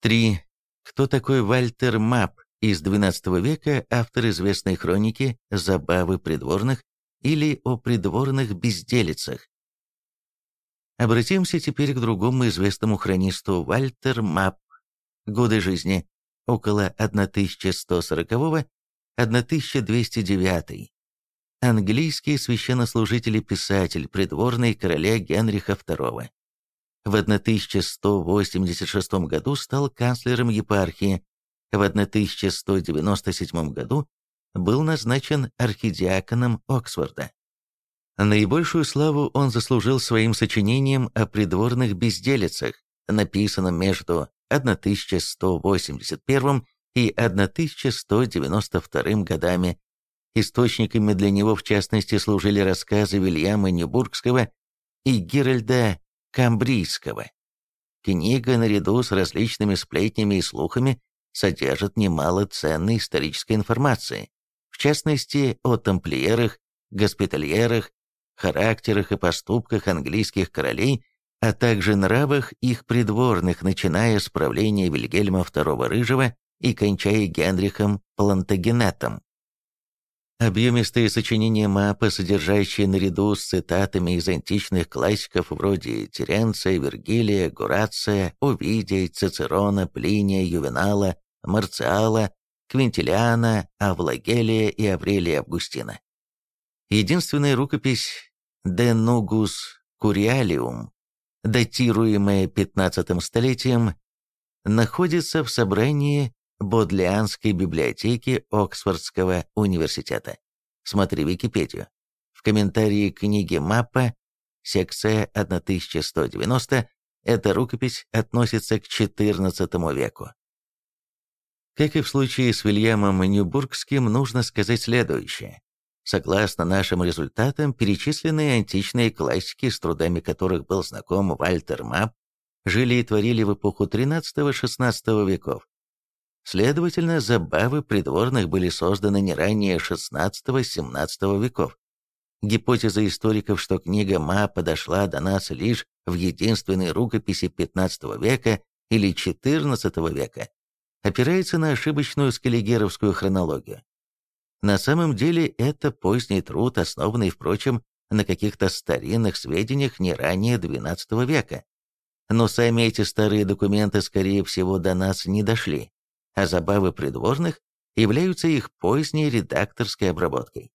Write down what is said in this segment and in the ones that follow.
3. Кто такой Вальтер Мап из XII века, автор известной хроники «Забавы придворных» или «О придворных безделицах»? Обратимся теперь к другому известному хронисту Вальтер Мап. Годы жизни около 1140-1209. Английский священнослужитель и писатель, придворный короля Генриха II. В 1186 году стал канцлером епархии, в 1197 году был назначен архидиаконом Оксфорда. Наибольшую славу он заслужил своим сочинением о придворных безделицах, написанном между 1181 и 1192 годами. Источниками для него, в частности, служили рассказы Вильяма Нюбургского и Геральда Камбрийского. Книга, наряду с различными сплетнями и слухами, содержит немало ценной исторической информации, в частности, о тамплиерах, госпитальерах, характерах и поступках английских королей, а также нравах их придворных, начиная с правления Вильгельма II Рыжего и кончая Генрихом Плантагенетом. Объемистые сочинения Мапа, содержащие наряду с цитатами из античных классиков вроде Теренция, Вергилия, Горация, Овидия, Цицерона, Плиния, Ювенала, Марциала, Квинтилиана, Авлагелия и Аврелия Августина. Единственная рукопись «De Nugus Curialium», датируемая 15 столетием, находится в собрании Бодлианской библиотеки Оксфордского университета. Смотри Википедию. В комментарии к книге Маппа, секция 1190, эта рукопись относится к XIV веку. Как и в случае с Вильямом Нюбургским, нужно сказать следующее. Согласно нашим результатам, перечисленные античные классики, с трудами которых был знаком Вальтер Мап, жили и творили в эпоху XIII-XVI веков. Следовательно, забавы придворных были созданы не ранее XVI-XVII веков. Гипотеза историков, что книга Ма подошла до нас лишь в единственной рукописи XV века или XIV века, опирается на ошибочную скаллигеровскую хронологию. На самом деле это поздний труд, основанный, впрочем, на каких-то старинных сведениях не ранее XII века. Но сами эти старые документы, скорее всего, до нас не дошли а забавы придворных являются их поздней редакторской обработкой.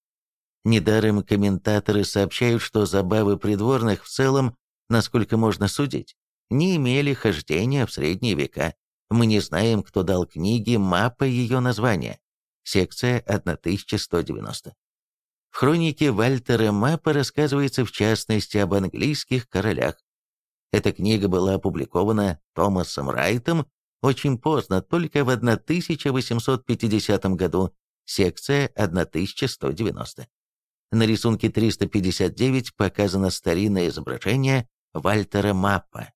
Недаром комментаторы сообщают, что забавы придворных в целом, насколько можно судить, не имели хождения в средние века. Мы не знаем, кто дал книге мапа ее названия. Секция 1190. В хронике Вальтера Мапа рассказывается в частности об английских королях. Эта книга была опубликована Томасом Райтом очень поздно, только в 1850 году, секция 1190. На рисунке 359 показано старинное изображение Вальтера Маппа.